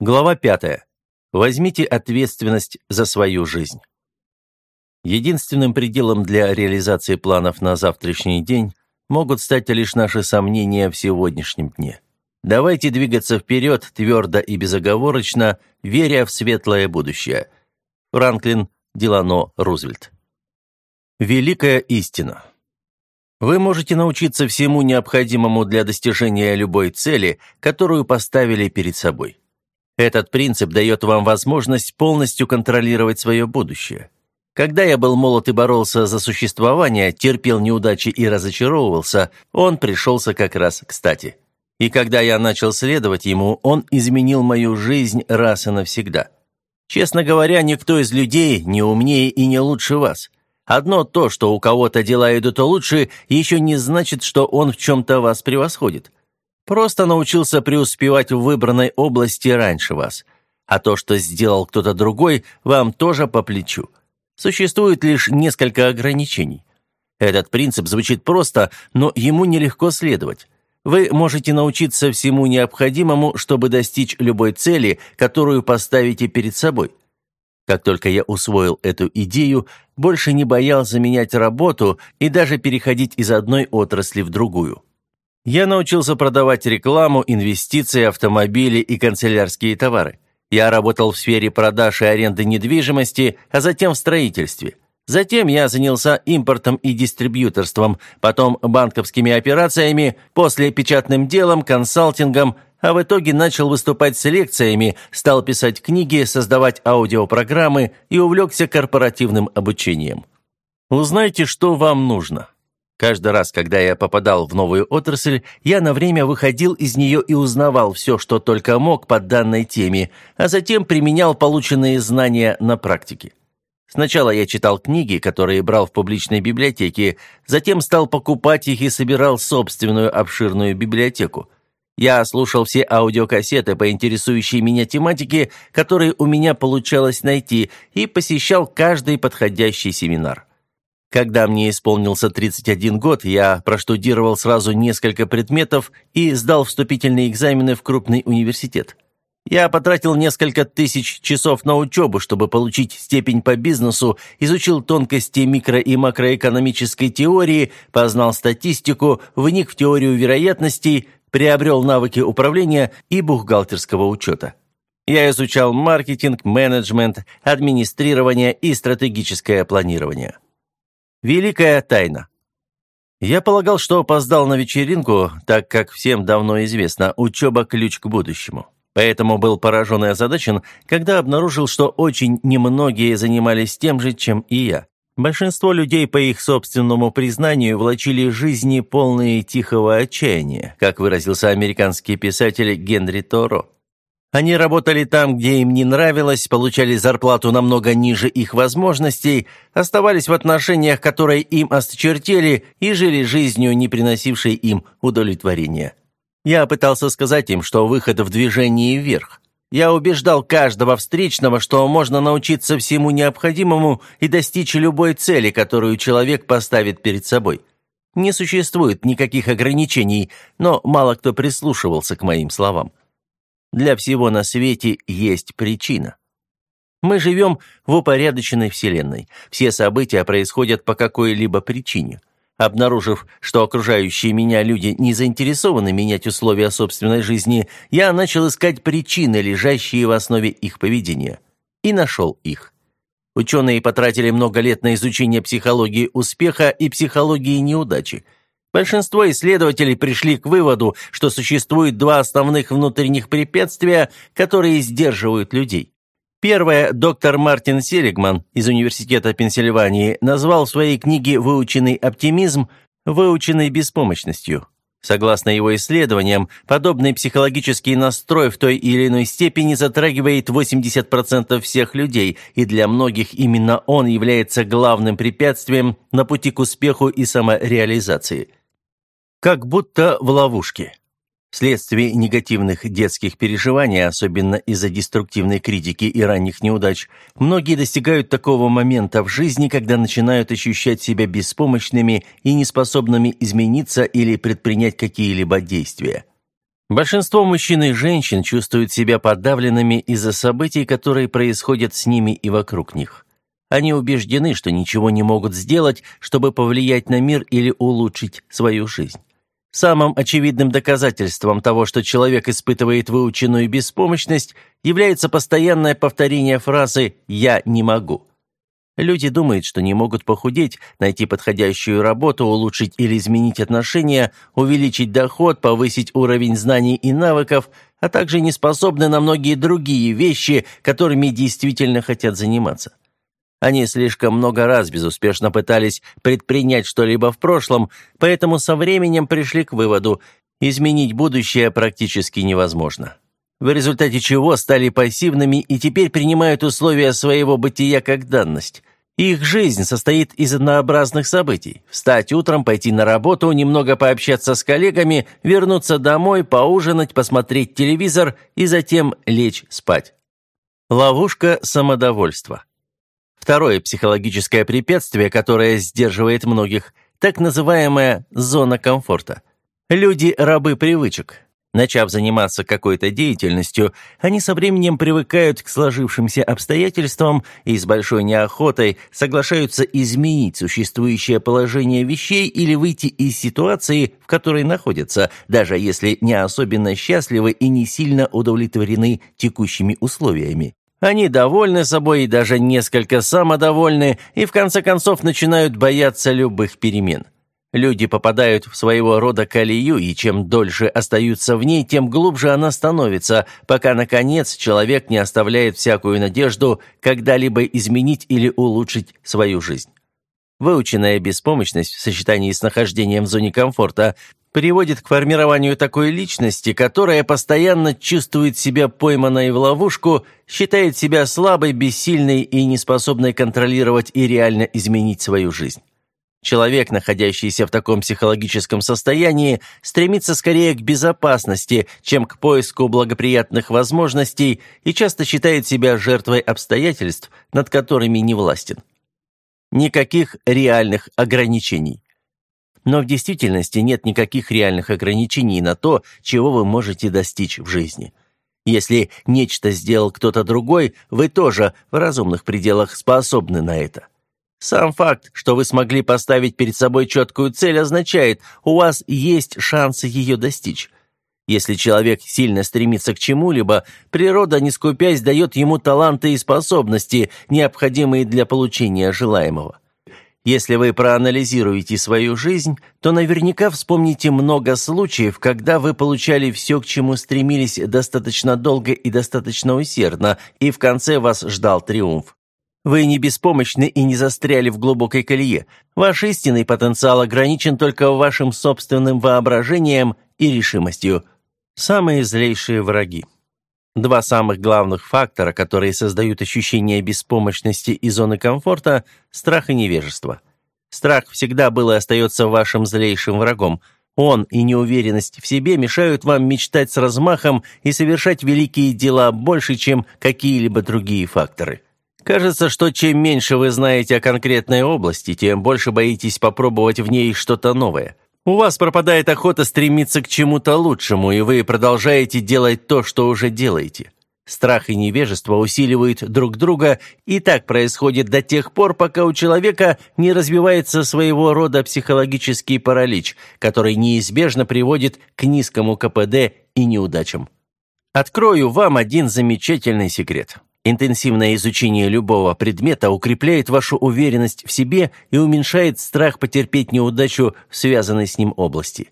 Глава 5. Возьмите ответственность за свою жизнь. Единственным пределом для реализации планов на завтрашний день могут стать лишь наши сомнения в сегодняшнем дне. Давайте двигаться вперед твердо и безоговорочно, веря в светлое будущее. Франклин Делано Рузвельт. Великая истина. Вы можете научиться всему необходимому для достижения любой цели, которую поставили перед собой. Этот принцип дает вам возможность полностью контролировать свое будущее. Когда я был молод и боролся за существование, терпел неудачи и разочаровывался, он пришелся как раз кстати. И когда я начал следовать ему, он изменил мою жизнь раз и навсегда. Честно говоря, никто из людей не умнее и не лучше вас. Одно то, что у кого-то дела идут лучше, еще не значит, что он в чем-то вас превосходит. Просто научился преуспевать в выбранной области раньше вас. А то, что сделал кто-то другой, вам тоже по плечу. Существует лишь несколько ограничений. Этот принцип звучит просто, но ему нелегко следовать. Вы можете научиться всему необходимому, чтобы достичь любой цели, которую поставите перед собой. Как только я усвоил эту идею, больше не боялся менять работу и даже переходить из одной отрасли в другую. Я научился продавать рекламу, инвестиции, автомобили и канцелярские товары. Я работал в сфере продаж и аренды недвижимости, а затем в строительстве. Затем я занялся импортом и дистрибьюторством, потом банковскими операциями, после печатным делом, консалтингом, а в итоге начал выступать с лекциями, стал писать книги, создавать аудиопрограммы и увлекся корпоративным обучением. Узнайте, что вам нужно. Каждый раз, когда я попадал в новую отрасль, я на время выходил из нее и узнавал все, что только мог по данной теме, а затем применял полученные знания на практике. Сначала я читал книги, которые брал в публичной библиотеке, затем стал покупать их и собирал собственную обширную библиотеку. Я слушал все аудиокассеты по интересующей меня тематике, которые у меня получалось найти, и посещал каждый подходящий семинар. Когда мне исполнился 31 год, я проштудировал сразу несколько предметов и сдал вступительные экзамены в крупный университет. Я потратил несколько тысяч часов на учебу, чтобы получить степень по бизнесу, изучил тонкости микро- и макроэкономической теории, познал статистику, вник в теорию вероятностей, приобрел навыки управления и бухгалтерского учета. Я изучал маркетинг, менеджмент, администрирование и стратегическое планирование. Великая тайна. Я полагал, что опоздал на вечеринку, так как всем давно известно, учеба – ключ к будущему. Поэтому был поражен и озадачен, когда обнаружил, что очень немногие занимались тем же, чем и я. Большинство людей, по их собственному признанию, влачили жизни полные тихого отчаяния, как выразился американский писатель Генри Торо. Они работали там, где им не нравилось, получали зарплату намного ниже их возможностей, оставались в отношениях, которые им осточертели, и жили жизнью, не приносившей им удовлетворения. Я пытался сказать им, что выход в движении вверх. Я убеждал каждого встречного, что можно научиться всему необходимому и достичь любой цели, которую человек поставит перед собой. Не существует никаких ограничений, но мало кто прислушивался к моим словам. Для всего на свете есть причина. Мы живем в упорядоченной Вселенной. Все события происходят по какой-либо причине. Обнаружив, что окружающие меня люди не заинтересованы менять условия собственной жизни, я начал искать причины, лежащие в основе их поведения. И нашел их. Ученые потратили много лет на изучение психологии успеха и психологии неудачи – Большинство исследователей пришли к выводу, что существует два основных внутренних препятствия, которые сдерживают людей. Первое доктор Мартин Селигман из Университета Пенсильвании назвал в своей книге «Выученный оптимизм» выученной беспомощностью. Согласно его исследованиям, подобный психологический настрой в той или иной степени затрагивает 80% всех людей, и для многих именно он является главным препятствием на пути к успеху и самореализации – как будто в ловушке. Вследствие негативных детских переживаний, особенно из-за деструктивной критики и ранних неудач, многие достигают такого момента в жизни, когда начинают ощущать себя беспомощными и неспособными измениться или предпринять какие-либо действия. Большинство мужчин и женщин чувствуют себя подавленными из-за событий, которые происходят с ними и вокруг них. Они убеждены, что ничего не могут сделать, чтобы повлиять на мир или улучшить свою жизнь. Самым очевидным доказательством того, что человек испытывает выученную беспомощность, является постоянное повторение фразы «я не могу». Люди думают, что не могут похудеть, найти подходящую работу, улучшить или изменить отношения, увеличить доход, повысить уровень знаний и навыков, а также не способны на многие другие вещи, которыми действительно хотят заниматься. Они слишком много раз безуспешно пытались предпринять что-либо в прошлом, поэтому со временем пришли к выводу, изменить будущее практически невозможно. В результате чего стали пассивными и теперь принимают условия своего бытия как данность. Их жизнь состоит из однообразных событий. Встать утром, пойти на работу, немного пообщаться с коллегами, вернуться домой, поужинать, посмотреть телевизор и затем лечь спать. Ловушка самодовольства. Второе психологическое препятствие, которое сдерживает многих, так называемая зона комфорта. Люди – рабы привычек. Начав заниматься какой-то деятельностью, они со временем привыкают к сложившимся обстоятельствам и с большой неохотой соглашаются изменить существующее положение вещей или выйти из ситуации, в которой находятся, даже если не особенно счастливы и не сильно удовлетворены текущими условиями. Они довольны собой и даже несколько самодовольны, и в конце концов начинают бояться любых перемен. Люди попадают в своего рода колею, и чем дольше остаются в ней, тем глубже она становится, пока, наконец, человек не оставляет всякую надежду когда-либо изменить или улучшить свою жизнь. Выученная беспомощность в сочетании с нахождением в зоне комфорта приводит к формированию такой личности, которая постоянно чувствует себя пойманной в ловушку, считает себя слабой, бессильной и неспособной контролировать и реально изменить свою жизнь. Человек, находящийся в таком психологическом состоянии, стремится скорее к безопасности, чем к поиску благоприятных возможностей и часто считает себя жертвой обстоятельств, над которыми не властен. Никаких реальных ограничений. Но в действительности нет никаких реальных ограничений на то, чего вы можете достичь в жизни. Если нечто сделал кто-то другой, вы тоже в разумных пределах способны на это. Сам факт, что вы смогли поставить перед собой четкую цель, означает, у вас есть шансы ее достичь. Если человек сильно стремится к чему-либо, природа, не скупясь, дает ему таланты и способности, необходимые для получения желаемого. Если вы проанализируете свою жизнь, то наверняка вспомните много случаев, когда вы получали все, к чему стремились достаточно долго и достаточно усердно, и в конце вас ждал триумф. Вы не беспомощны и не застряли в глубокой колее. Ваш истинный потенциал ограничен только вашим собственным воображением и решимостью. Самые злейшие враги. Два самых главных фактора, которые создают ощущение беспомощности и зоны комфорта – страх и невежество. Страх всегда был и остается вашим злейшим врагом. Он и неуверенность в себе мешают вам мечтать с размахом и совершать великие дела больше, чем какие-либо другие факторы. Кажется, что чем меньше вы знаете о конкретной области, тем больше боитесь попробовать в ней что-то новое – у вас пропадает охота стремиться к чему-то лучшему, и вы продолжаете делать то, что уже делаете. Страх и невежество усиливают друг друга, и так происходит до тех пор, пока у человека не развивается своего рода психологический паралич, который неизбежно приводит к низкому КПД и неудачам. Открою вам один замечательный секрет. Интенсивное изучение любого предмета укрепляет вашу уверенность в себе и уменьшает страх потерпеть неудачу в связанной с ним области.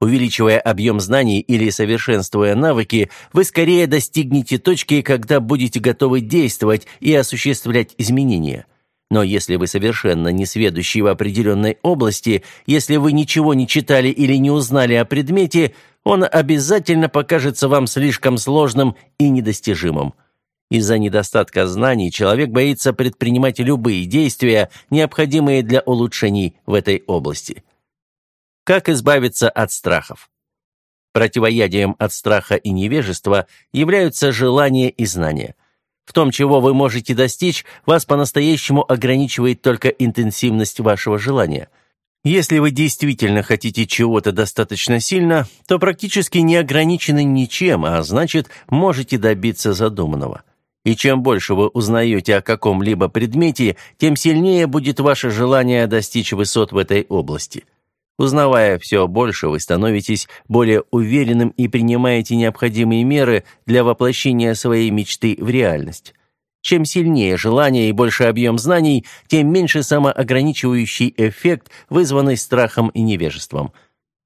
Увеличивая объем знаний или совершенствуя навыки, вы скорее достигнете точки, когда будете готовы действовать и осуществлять изменения. Но если вы совершенно не сведущий в определенной области, если вы ничего не читали или не узнали о предмете, он обязательно покажется вам слишком сложным и недостижимым. Из-за недостатка знаний человек боится предпринимать любые действия, необходимые для улучшений в этой области. Как избавиться от страхов? Противоядием от страха и невежества являются желание и знания. В том, чего вы можете достичь, вас по-настоящему ограничивает только интенсивность вашего желания. Если вы действительно хотите чего-то достаточно сильно, то практически не ограничены ничем, а значит, можете добиться задуманного. И чем больше вы узнаете о каком-либо предмете, тем сильнее будет ваше желание достичь высот в этой области. Узнавая все больше, вы становитесь более уверенным и принимаете необходимые меры для воплощения своей мечты в реальность. Чем сильнее желание и больше объем знаний, тем меньше самоограничивающий эффект, вызванный страхом и невежеством.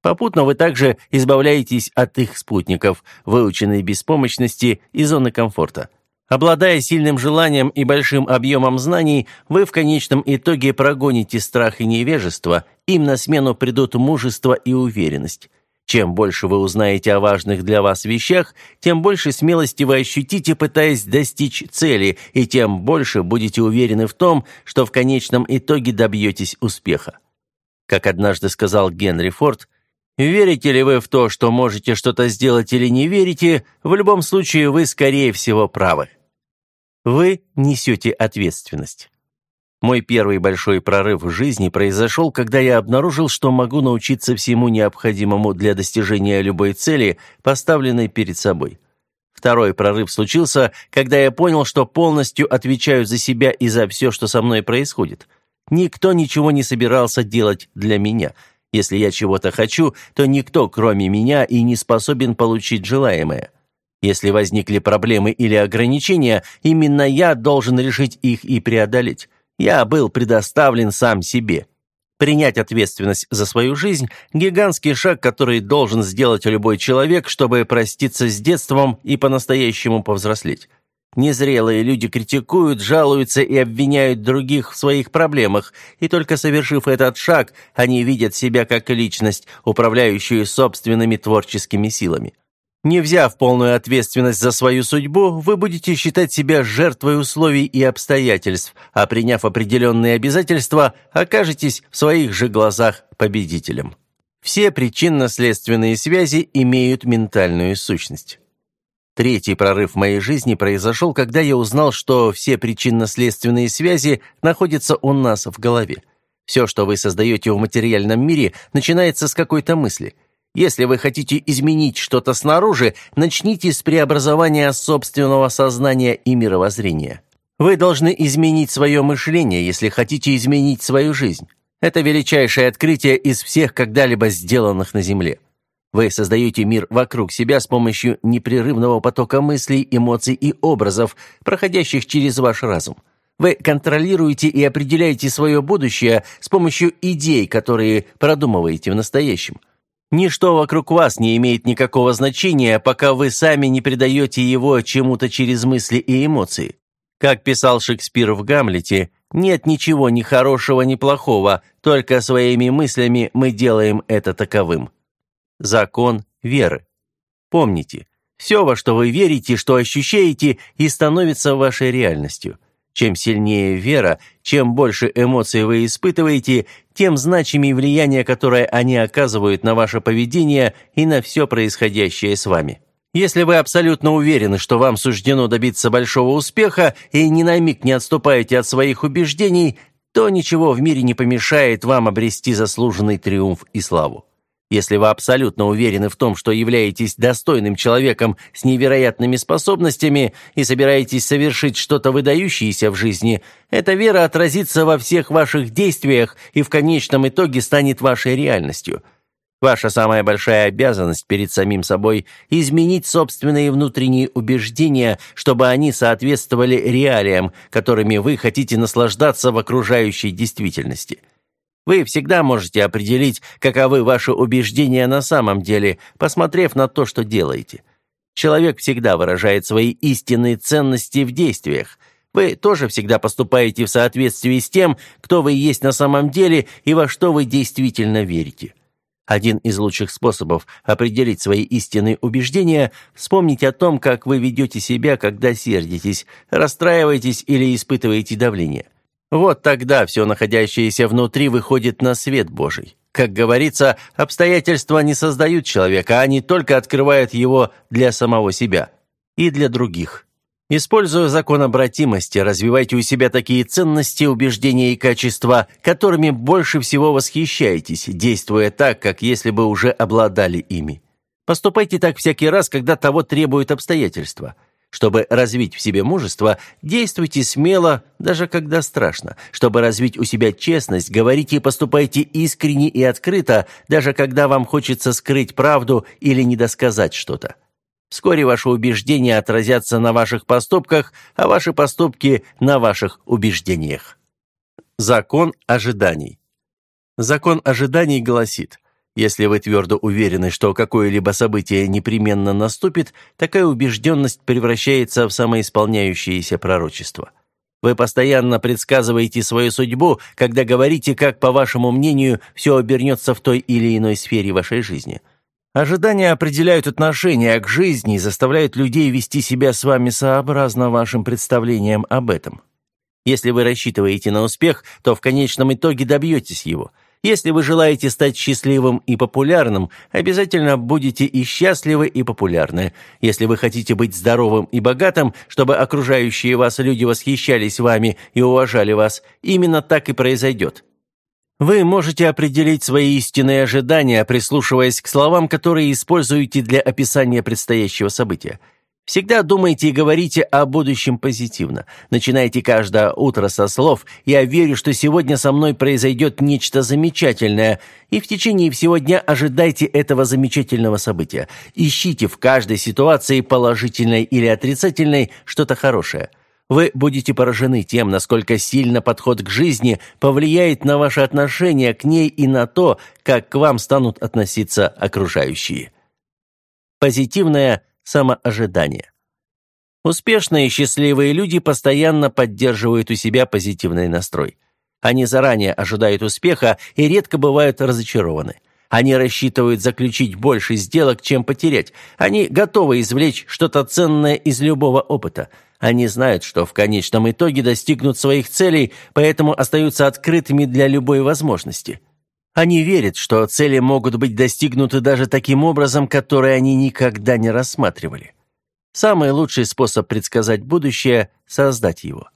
Попутно вы также избавляетесь от их спутников, выученной беспомощности и зоны комфорта. Обладая сильным желанием и большим объемом знаний, вы в конечном итоге прогоните страх и невежество, им на смену придут мужество и уверенность. Чем больше вы узнаете о важных для вас вещах, тем больше смелости вы ощутите, пытаясь достичь цели, и тем больше будете уверены в том, что в конечном итоге добьетесь успеха. Как однажды сказал Генри Форд, «Верите ли вы в то, что можете что-то сделать или не верите, в любом случае вы, скорее всего, правы». Вы несете ответственность. Мой первый большой прорыв в жизни произошел, когда я обнаружил, что могу научиться всему необходимому для достижения любой цели, поставленной перед собой. Второй прорыв случился, когда я понял, что полностью отвечаю за себя и за все, что со мной происходит. Никто ничего не собирался делать для меня. Если я чего-то хочу, то никто, кроме меня, и не способен получить желаемое. Если возникли проблемы или ограничения, именно я должен решить их и преодолеть. Я был предоставлен сам себе. Принять ответственность за свою жизнь – гигантский шаг, который должен сделать любой человек, чтобы проститься с детством и по-настоящему повзрослеть. Незрелые люди критикуют, жалуются и обвиняют других в своих проблемах, и только совершив этот шаг, они видят себя как личность, управляющую собственными творческими силами. Не взяв полную ответственность за свою судьбу, вы будете считать себя жертвой условий и обстоятельств, а приняв определенные обязательства, окажетесь в своих же глазах победителем. Все причинно-следственные связи имеют ментальную сущность. Третий прорыв в моей жизни произошел, когда я узнал, что все причинно-следственные связи находятся у нас в голове. Все, что вы создаете в материальном мире, начинается с какой-то мысли – если вы хотите изменить что-то снаружи, начните с преобразования собственного сознания и мировоззрения. Вы должны изменить свое мышление, если хотите изменить свою жизнь. Это величайшее открытие из всех когда-либо сделанных на Земле. Вы создаете мир вокруг себя с помощью непрерывного потока мыслей, эмоций и образов, проходящих через ваш разум. Вы контролируете и определяете свое будущее с помощью идей, которые продумываете в настоящем. Ничто вокруг вас не имеет никакого значения, пока вы сами не придаете его чему-то через мысли и эмоции. Как писал Шекспир в «Гамлете», нет ничего ни хорошего, ни плохого, только своими мыслями мы делаем это таковым. Закон веры. Помните, все, во что вы верите, что ощущаете, и становится вашей реальностью. Чем сильнее вера, чем больше эмоций вы испытываете, тем значимее влияние, которое они оказывают на ваше поведение и на все происходящее с вами. Если вы абсолютно уверены, что вам суждено добиться большого успеха и ни на миг не отступаете от своих убеждений, то ничего в мире не помешает вам обрести заслуженный триумф и славу. Если вы абсолютно уверены в том, что являетесь достойным человеком с невероятными способностями и собираетесь совершить что-то выдающееся в жизни, эта вера отразится во всех ваших действиях и в конечном итоге станет вашей реальностью. Ваша самая большая обязанность перед самим собой – изменить собственные внутренние убеждения, чтобы они соответствовали реалиям, которыми вы хотите наслаждаться в окружающей действительности – вы всегда можете определить, каковы ваши убеждения на самом деле, посмотрев на то, что делаете. Человек всегда выражает свои истинные ценности в действиях. Вы тоже всегда поступаете в соответствии с тем, кто вы есть на самом деле и во что вы действительно верите. Один из лучших способов определить свои истинные убеждения – вспомнить о том, как вы ведете себя, когда сердитесь, расстраиваетесь или испытываете давление. Вот тогда все находящееся внутри выходит на свет Божий. Как говорится, обстоятельства не создают человека, они только открывают его для самого себя и для других. Используя закон обратимости, развивайте у себя такие ценности, убеждения и качества, которыми больше всего восхищаетесь, действуя так, как если бы уже обладали ими. Поступайте так всякий раз, когда того требуют обстоятельства. Чтобы развить в себе мужество, действуйте смело, даже когда страшно. Чтобы развить у себя честность, говорите и поступайте искренне и открыто, даже когда вам хочется скрыть правду или недосказать что-то. Вскоре ваши убеждения отразятся на ваших поступках, а ваши поступки – на ваших убеждениях. Закон ожиданий. Закон ожиданий гласит, если вы твердо уверены, что какое-либо событие непременно наступит, такая убежденность превращается в самоисполняющееся пророчество. Вы постоянно предсказываете свою судьбу, когда говорите, как, по вашему мнению, все обернется в той или иной сфере вашей жизни – Ожидания определяют отношение к жизни и заставляют людей вести себя с вами сообразно вашим представлениям об этом. Если вы рассчитываете на успех, то в конечном итоге добьетесь его. Если вы желаете стать счастливым и популярным, обязательно будете и счастливы, и популярны. Если вы хотите быть здоровым и богатым, чтобы окружающие вас люди восхищались вами и уважали вас, именно так и произойдет. Вы можете определить свои истинные ожидания, прислушиваясь к словам, которые используете для описания предстоящего события. Всегда думайте и говорите о будущем позитивно. Начинайте каждое утро со слов «Я верю, что сегодня со мной произойдет нечто замечательное», и в течение всего дня ожидайте этого замечательного события. Ищите в каждой ситуации, положительной или отрицательной, что-то хорошее – вы будете поражены тем, насколько сильно подход к жизни повлияет на ваше отношение к ней и на то, как к вам станут относиться окружающие. Позитивное самоожидание. Успешные и счастливые люди постоянно поддерживают у себя позитивный настрой. Они заранее ожидают успеха и редко бывают разочарованы. Они рассчитывают заключить больше сделок, чем потерять. Они готовы извлечь что-то ценное из любого опыта. Они знают, что в конечном итоге достигнут своих целей, поэтому остаются открытыми для любой возможности. Они верят, что цели могут быть достигнуты даже таким образом, который они никогда не рассматривали. Самый лучший способ предсказать будущее – создать его.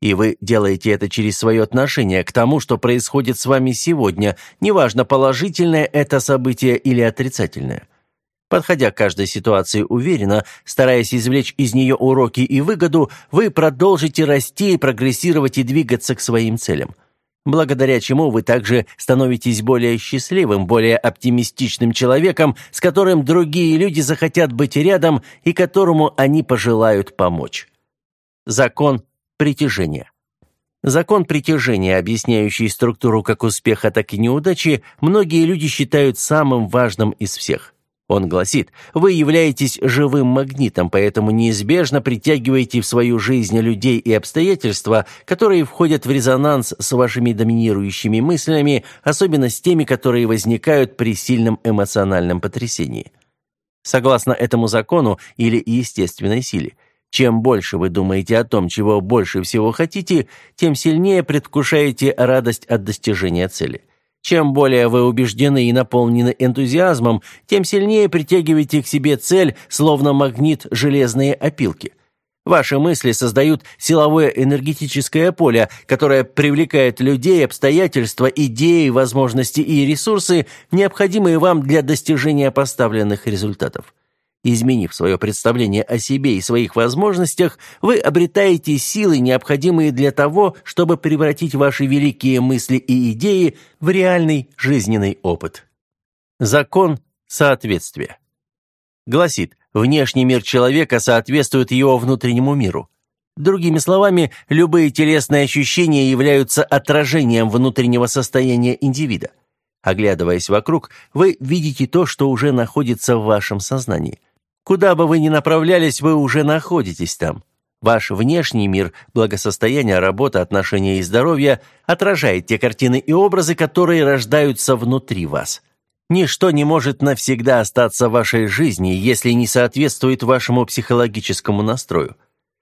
И вы делаете это через свое отношение к тому, что происходит с вами сегодня, неважно, положительное это событие или отрицательное. Подходя к каждой ситуации уверенно, стараясь извлечь из нее уроки и выгоду, вы продолжите расти, прогрессировать и двигаться к своим целям. Благодаря чему вы также становитесь более счастливым, более оптимистичным человеком, с которым другие люди захотят быть рядом и которому они пожелают помочь. Закон притяжения. Закон притяжения, объясняющий структуру как успеха, так и неудачи, многие люди считают самым важным из всех. Он гласит, вы являетесь живым магнитом, поэтому неизбежно притягиваете в свою жизнь людей и обстоятельства, которые входят в резонанс с вашими доминирующими мыслями, особенно с теми, которые возникают при сильном эмоциональном потрясении. Согласно этому закону или естественной силе, чем больше вы думаете о том, чего больше всего хотите, тем сильнее предвкушаете радость от достижения цели – чем более вы убеждены и наполнены энтузиазмом, тем сильнее притягиваете к себе цель, словно магнит железные опилки. Ваши мысли создают силовое энергетическое поле, которое привлекает людей, обстоятельства, идеи, возможности и ресурсы, необходимые вам для достижения поставленных результатов. Изменив свое представление о себе и своих возможностях, вы обретаете силы, необходимые для того, чтобы превратить ваши великие мысли и идеи в реальный жизненный опыт. Закон соответствия. Гласит, внешний мир человека соответствует его внутреннему миру. Другими словами, любые телесные ощущения являются отражением внутреннего состояния индивида. Оглядываясь вокруг, вы видите то, что уже находится в вашем сознании – Куда бы вы ни направлялись, вы уже находитесь там. Ваш внешний мир, благосостояние, работа, отношения и здоровье отражает те картины и образы, которые рождаются внутри вас. Ничто не может навсегда остаться в вашей жизни, если не соответствует вашему психологическому настрою.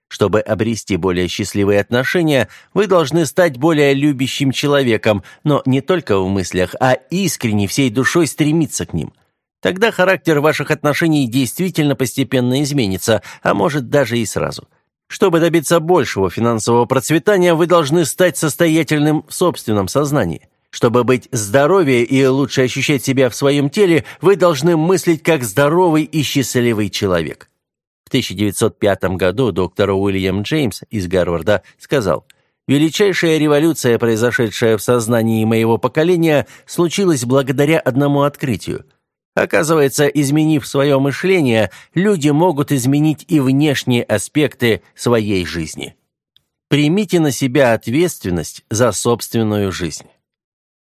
Чтобы обрести более счастливые отношения, вы должны стать более любящим человеком, но не только в мыслях, а искренне всей душой стремиться к ним – Тогда характер ваших отношений действительно постепенно изменится, а может даже и сразу. Чтобы добиться большего финансового процветания, вы должны стать состоятельным в собственном сознании. Чтобы быть здоровее и лучше ощущать себя в своем теле, вы должны мыслить как здоровый и счастливый человек. В 1905 году доктор Уильям Джеймс из Гарварда сказал, «Величайшая революция, произошедшая в сознании моего поколения, случилась благодаря одному открытию. Оказывается, изменив свое мышление, люди могут изменить и внешние аспекты своей жизни. Примите на себя ответственность за собственную жизнь.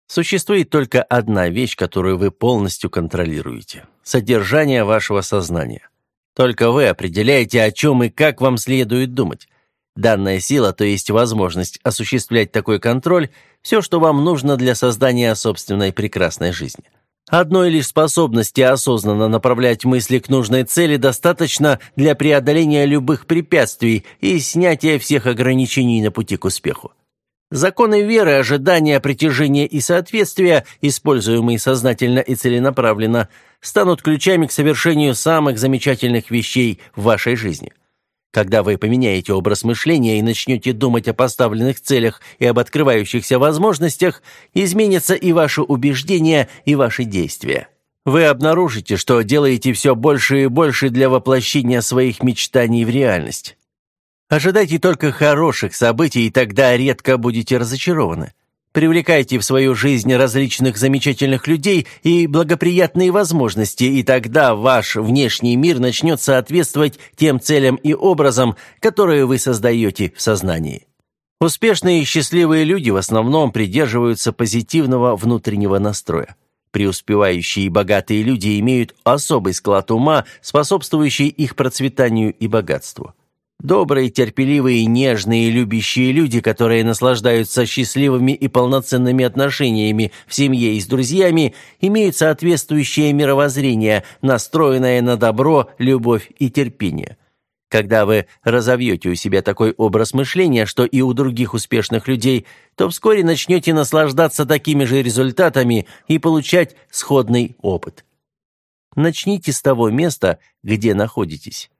Существует только одна вещь, которую вы полностью контролируете – содержание вашего сознания. Только вы определяете, о чем и как вам следует думать. Данная сила, то есть возможность осуществлять такой контроль, все, что вам нужно для создания собственной прекрасной жизни. Одной лишь способности осознанно направлять мысли к нужной цели достаточно для преодоления любых препятствий и снятия всех ограничений на пути к успеху. Законы веры, ожидания, притяжения и соответствия, используемые сознательно и целенаправленно, станут ключами к совершению самых замечательных вещей в вашей жизни. Когда вы поменяете образ мышления и начнете думать о поставленных целях и об открывающихся возможностях, изменятся и ваши убеждения, и ваши действия. Вы обнаружите, что делаете все больше и больше для воплощения своих мечтаний в реальность. Ожидайте только хороших событий, и тогда редко будете разочарованы. Привлекайте в свою жизнь различных замечательных людей и благоприятные возможности, и тогда ваш внешний мир начнет соответствовать тем целям и образам, которые вы создаете в сознании. Успешные и счастливые люди в основном придерживаются позитивного внутреннего настроя. Преуспевающие и богатые люди имеют особый склад ума, способствующий их процветанию и богатству. Добрые, терпеливые, нежные, любящие люди, которые наслаждаются счастливыми и полноценными отношениями в семье и с друзьями, имеют соответствующее мировоззрение, настроенное на добро, любовь и терпение. Когда вы разовьете у себя такой образ мышления, что и у других успешных людей, то вскоре начнете наслаждаться такими же результатами и получать сходный опыт. Начните с того места, где находитесь.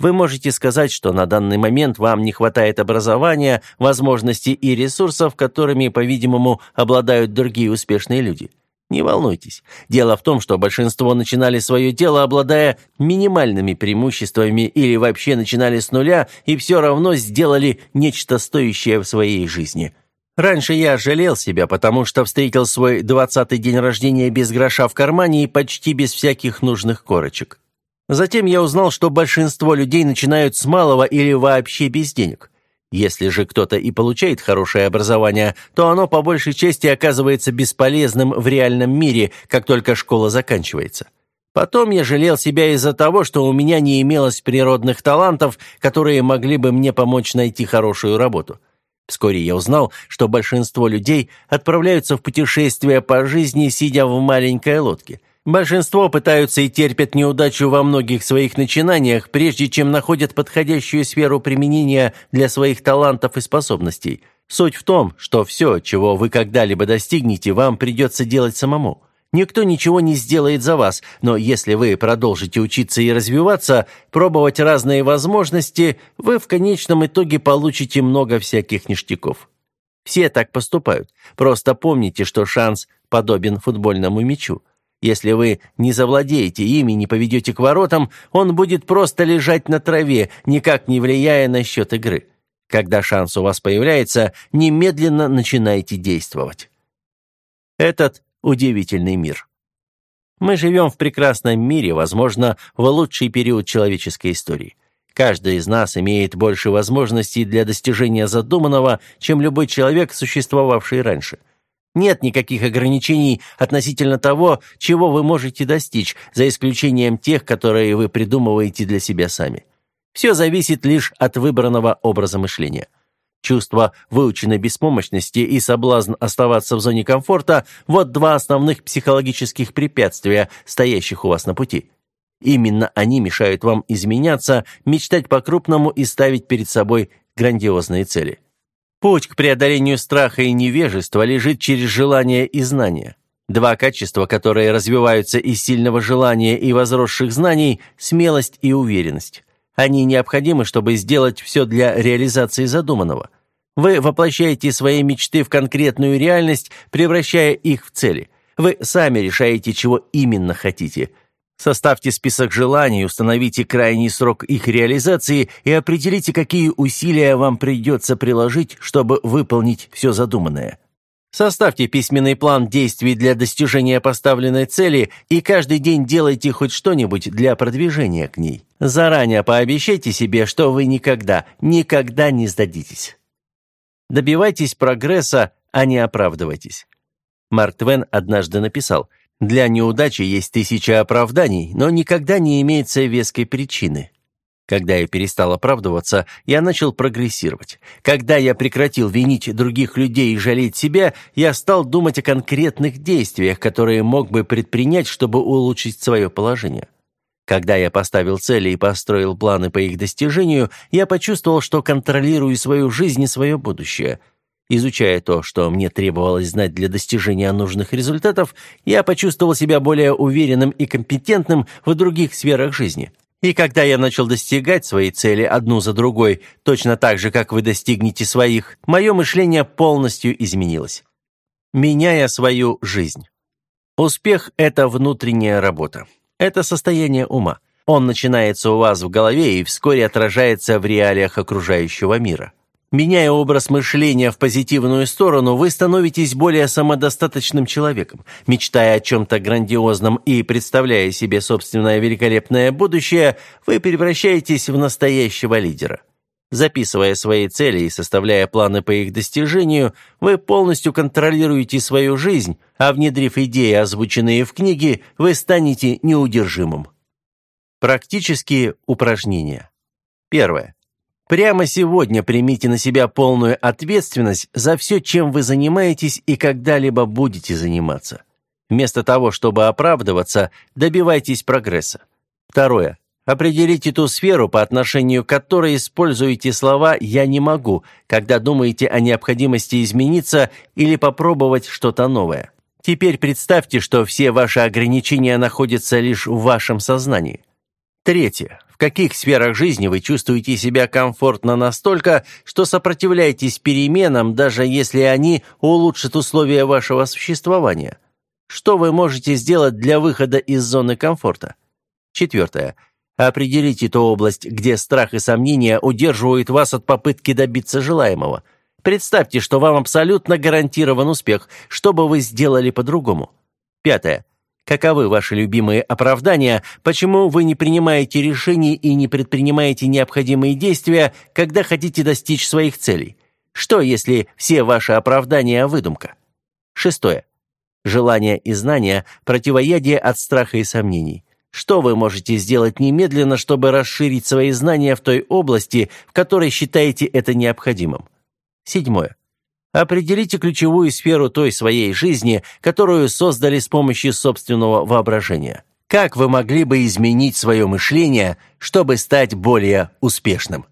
Вы можете сказать, что на данный момент вам не хватает образования, возможностей и ресурсов, которыми, по-видимому, обладают другие успешные люди. Не волнуйтесь. Дело в том, что большинство начинали свое дело, обладая минимальными преимуществами или вообще начинали с нуля и все равно сделали нечто стоящее в своей жизни. Раньше я жалел себя, потому что встретил свой двадцатый день рождения без гроша в кармане и почти без всяких нужных корочек. Затем я узнал, что большинство людей начинают с малого или вообще без денег. Если же кто-то и получает хорошее образование, то оно по большей части оказывается бесполезным в реальном мире, как только школа заканчивается. Потом я жалел себя из-за того, что у меня не имелось природных талантов, которые могли бы мне помочь найти хорошую работу. Вскоре я узнал, что большинство людей отправляются в путешествия по жизни, сидя в маленькой лодке – Большинство пытаются и терпят неудачу во многих своих начинаниях, прежде чем находят подходящую сферу применения для своих талантов и способностей. Суть в том, что все, чего вы когда-либо достигнете, вам придется делать самому. Никто ничего не сделает за вас, но если вы продолжите учиться и развиваться, пробовать разные возможности, вы в конечном итоге получите много всяких ништяков. Все так поступают. Просто помните, что шанс подобен футбольному мячу. Если вы не завладеете ими, не поведете к воротам, он будет просто лежать на траве, никак не влияя на счет игры. Когда шанс у вас появляется, немедленно начинайте действовать. Этот удивительный мир. Мы живем в прекрасном мире, возможно, в лучший период человеческой истории. Каждый из нас имеет больше возможностей для достижения задуманного, чем любой человек, существовавший раньше – нет никаких ограничений относительно того, чего вы можете достичь, за исключением тех, которые вы придумываете для себя сами. Все зависит лишь от выбранного образа мышления. Чувство выученной беспомощности и соблазн оставаться в зоне комфорта – вот два основных психологических препятствия, стоящих у вас на пути. Именно они мешают вам изменяться, мечтать по-крупному и ставить перед собой грандиозные цели. Путь к преодолению страха и невежества лежит через желание и знание. Два качества, которые развиваются из сильного желания и возросших знаний – смелость и уверенность. Они необходимы, чтобы сделать все для реализации задуманного. Вы воплощаете свои мечты в конкретную реальность, превращая их в цели. Вы сами решаете, чего именно хотите. Составьте список желаний, установите крайний срок их реализации и определите, какие усилия вам придется приложить, чтобы выполнить все задуманное. Составьте письменный план действий для достижения поставленной цели и каждый день делайте хоть что-нибудь для продвижения к ней. Заранее пообещайте себе, что вы никогда, никогда не сдадитесь. Добивайтесь прогресса, а не оправдывайтесь. Марк Твен однажды написал, «Для неудачи есть тысяча оправданий, но никогда не имеется веской причины. Когда я перестал оправдываться, я начал прогрессировать. Когда я прекратил винить других людей и жалеть себя, я стал думать о конкретных действиях, которые мог бы предпринять, чтобы улучшить свое положение. Когда я поставил цели и построил планы по их достижению, я почувствовал, что контролирую свою жизнь и свое будущее. Изучая то, что мне требовалось знать для достижения нужных результатов, я почувствовал себя более уверенным и компетентным в других сферах жизни. И когда я начал достигать своей цели одну за другой, точно так же, как вы достигнете своих, мое мышление полностью изменилось. Меняя свою жизнь. Успех – это внутренняя работа. Это состояние ума. Он начинается у вас в голове и вскоре отражается в реалиях окружающего мира. Меняя образ мышления в позитивную сторону, вы становитесь более самодостаточным человеком. Мечтая о чем-то грандиозном и представляя себе собственное великолепное будущее, вы превращаетесь в настоящего лидера. Записывая свои цели и составляя планы по их достижению, вы полностью контролируете свою жизнь, а внедрив идеи, озвученные в книге, вы станете неудержимым. Практические упражнения. Первое. Прямо сегодня примите на себя полную ответственность за все, чем вы занимаетесь и когда-либо будете заниматься. Вместо того, чтобы оправдываться, добивайтесь прогресса. Второе. Определите ту сферу, по отношению к которой используете слова «я не могу», когда думаете о необходимости измениться или попробовать что-то новое. Теперь представьте, что все ваши ограничения находятся лишь в вашем сознании. Третье каких сферах жизни вы чувствуете себя комфортно настолько, что сопротивляетесь переменам, даже если они улучшат условия вашего существования? Что вы можете сделать для выхода из зоны комфорта? Четвертое. Определите ту область, где страх и сомнения удерживают вас от попытки добиться желаемого. Представьте, что вам абсолютно гарантирован успех. Что бы вы сделали по-другому? Пятое. Каковы ваши любимые оправдания, почему вы не принимаете решений и не предпринимаете необходимые действия, когда хотите достичь своих целей? Что, если все ваши оправдания – выдумка? Шестое. Желание и знание – противоядие от страха и сомнений. Что вы можете сделать немедленно, чтобы расширить свои знания в той области, в которой считаете это необходимым? Седьмое. Определите ключевую сферу той своей жизни, которую создали с помощью собственного воображения. Как вы могли бы изменить свое мышление, чтобы стать более успешным?